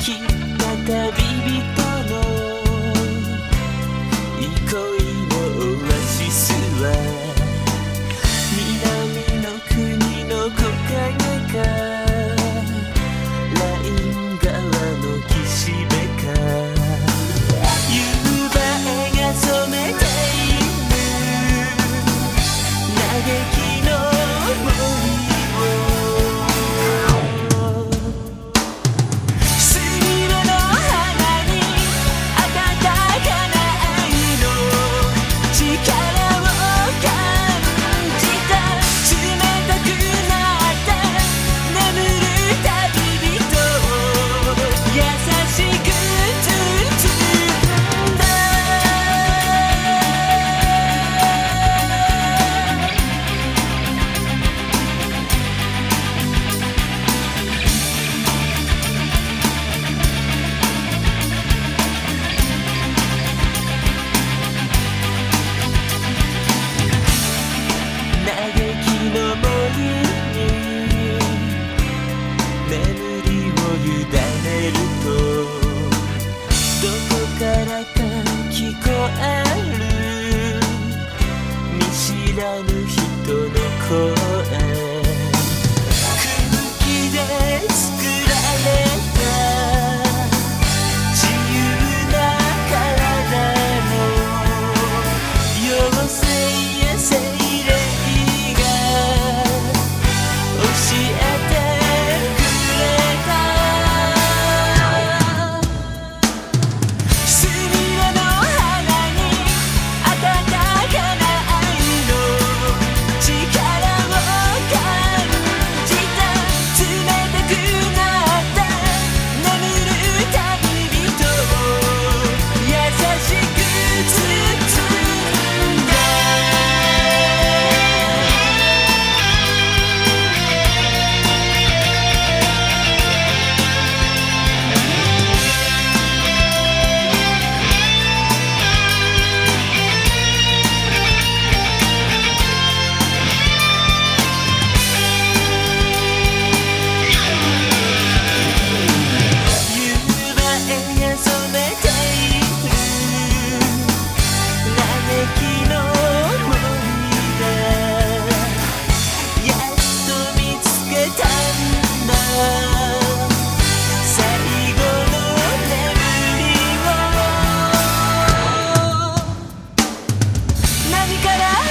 再び人の憩いのオアシスは南の国の木陰かライン川の岸辺か夕映が染めている嘆きの森 could 何から